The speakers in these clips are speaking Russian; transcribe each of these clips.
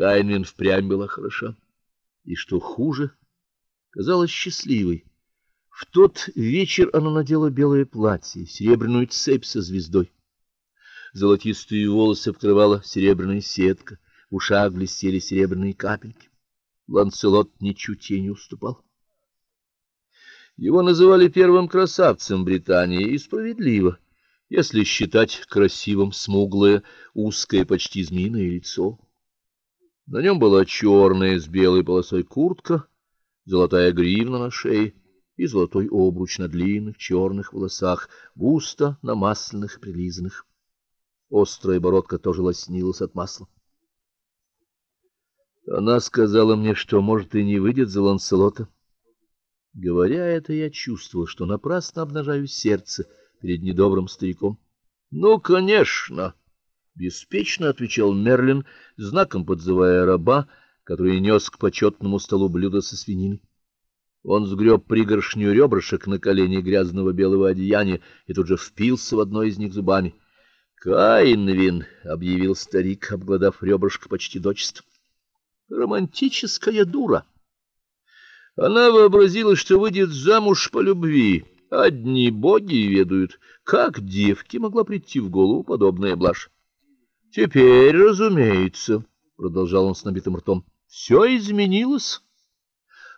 Кайнвин впрямь была хороша, и что хуже, казалась счастливой. В тот вечер она надела белое платье, серебряную цепь со звездой. Золотистые волосы покрывала серебряная сетка, в ушах блестели серебряные капельки. Ланселот ничуть ей не уступал. Его называли первым красавцем Британии, и справедливо, если считать красивым смуглое, узкое, почти змеиное лицо. На нем была черная с белой полосой куртка, золотая гривна на шее и золотой обруч на длинных черных волосах, густо намасленных и прилизанных. Острая бородка тоже лоснилась от масла. Она сказала мне, что, может, и не выйдет за Ланселота. Говоря это, я чувствовал, что напрасно обнажаю сердце перед недобрым стариком. Ну, конечно, беспечно отвечал Мерлин, знаком подзывая раба, который нес к почетному столу блюдо со свининой. Он сгреб пригоршню ребрышек на колени грязного белого одеяния и тут же впился в одно из них зубами. "Каинвин", объявил старик, обглодав ребрышко почти дочисто. "Романтическая дура". Она вообразила, что выйдет замуж по любви. Одни боги ведают, как девке могла прийти в голову подобная блажь. Теперь, разумеется, продолжал он с набитым ртом. все изменилось.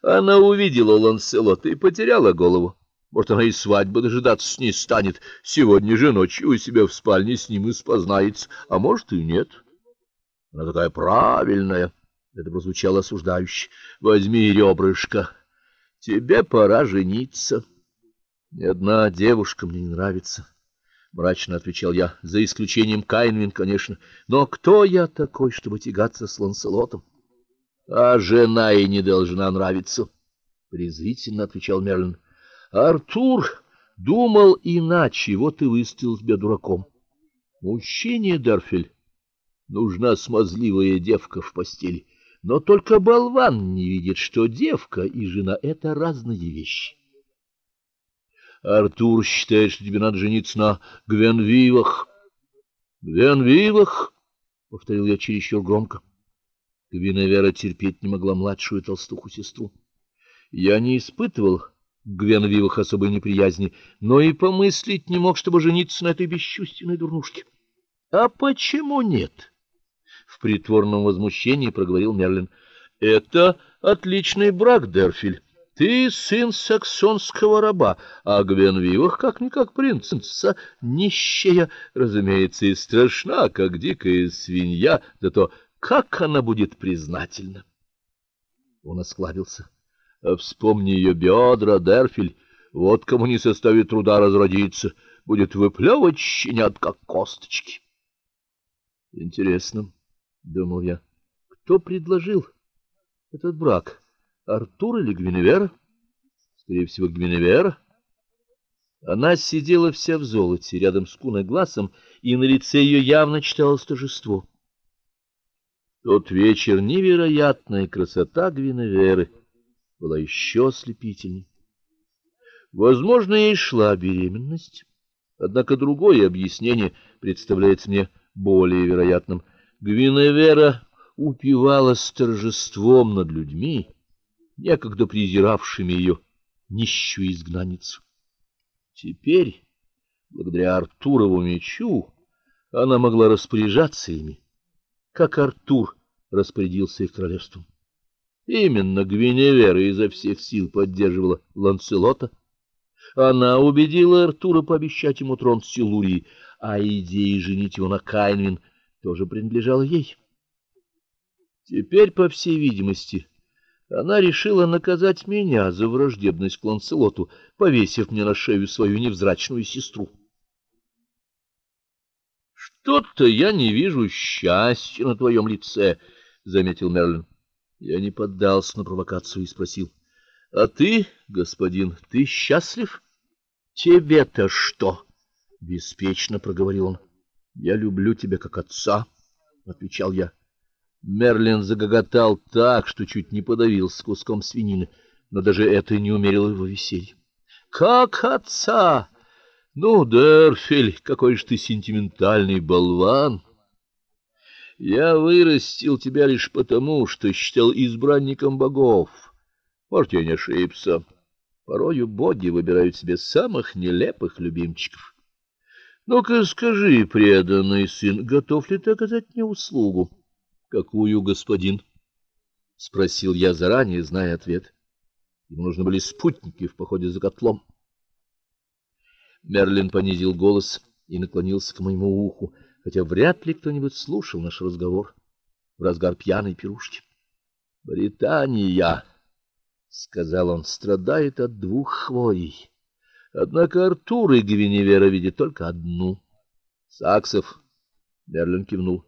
Она увидела Ланселота и потеряла голову. Может, она и свадьбы дожидаться не станет. Сегодня же ночью у себя в спальне с ним и спознается, а может и нет. Она такая правильная. Это прозвучало осуждающе. Возьми ребрышко. Тебе пора жениться. Ни одна девушка мне не нравится, мрачно отвечал я, за исключением Кайнвин, конечно. Но кто я такой, чтобы тягаться с Ланселотом? А жена и не должна нравиться, презрительно отвечал Мерлин. Артур думал иначе, вот и выставил тебя дураком. Мужчине, Дерфель, нужна смазливая девка в постели. Но только болван не видит, что девка и жена это разные вещи. Артур считает, что тебе надо жениться на Гвенвивах. Гвенвивах, повторил я чересчур громко. Гвиневера терпеть не могла младшую толстуху сестру. Я не испытывал к Гвенвивах особой неприязни, но и помыслить не мог, чтобы жениться на этой бесчувственной дурнушке. А почему нет? в притворном возмущении проговорил Мерлин. Это отличный брак, Дерфиль. Ты сын саксонского раба, а Гвенвивах как никак принцесса, нищая, разумеется, и страшна, как дикая свинья, зато как она будет признательна. Он осклабился. Вспомни ее бедра, Дерфиль, вот кому не составит труда разродиться, будет выплевывать щенят как косточки. Интересно думал я. Кто предложил этот брак? Артур или Гвиневера? Скорее всего, Гвиневера. Она сидела вся в золоте, рядом с куной глазом, и на лице ее явно читалось торжество. Тот вечер невероятная красота Гвиневеры была еще ослепительней. Возможно, ей шла беременность, однако другое объяснение представляется мне более вероятным. Гвиневера упивалась торжеством над людьми, некогда презиравшими ее нищую изгнанницу. Теперь, благодаря Артурову мечу, она могла распоряжаться ими, как Артур распорядился их королевством. Именно Гвиневера изо всех сил поддерживала Ланселота. Она убедила Артура пообещать ему трон Силурии, а идея женить его на Кайнвин — тоже принадлежал ей. Теперь, по всей видимости, она решила наказать меня за враждебность к Ланселоту, повесив мне на шею свою невзрачную сестру. Что-то я не вижу счастья на твоем лице, заметил Мерлин. Я не поддался на провокацию и спросил: "А ты, господин, ты счастлив? Тебе-то что?" беспечно проговорил он. Я люблю тебя как отца, отвечал я. Мерлин загоготал так, что чуть не подавился куском свинины, но даже это не умерило его веселье. Как отца? Ну, Дерфель, какой же ты сентиментальный болван. Я вырастил тебя лишь потому, что считал избранником богов. Может, я не ошибся. Порою боги выбирают себе самых нелепых любимчиков. Ну-ка скажи, преданный сын, готов ли ты оказать мне услугу? Какую, господин? спросил я заранее, зная ответ. Ему нужны были спутники в походе за котлом. Мерлин понизил голос и наклонился к моему уху, хотя вряд ли кто-нибудь слушал наш разговор в разгар пьяной пирушки. Британия, сказал он, страдает от двух хворей. Однако Артур и Гвиневера видят только одну. Саксов Мерлин кивнул.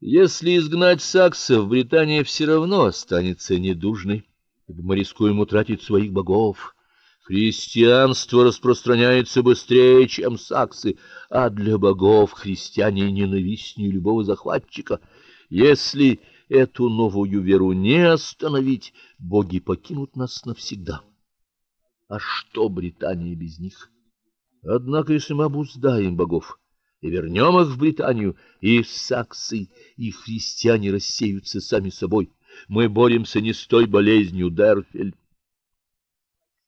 Если изгнать саксов, Британия все равно останется недужной, ибо мы рискуем утратить своих богов. Христианство распространяется быстрее, чем саксы, а для богов христиане ненавистнее любого захватчика. Если эту новую веру не остановить, боги покинут нас навсегда. А что Британия без них? Однако, если мы обуздаем богов, и вернем их в Британию, и саксы, и христиане рассеются сами собой. Мы боремся не с той болезнью, Дерфельд,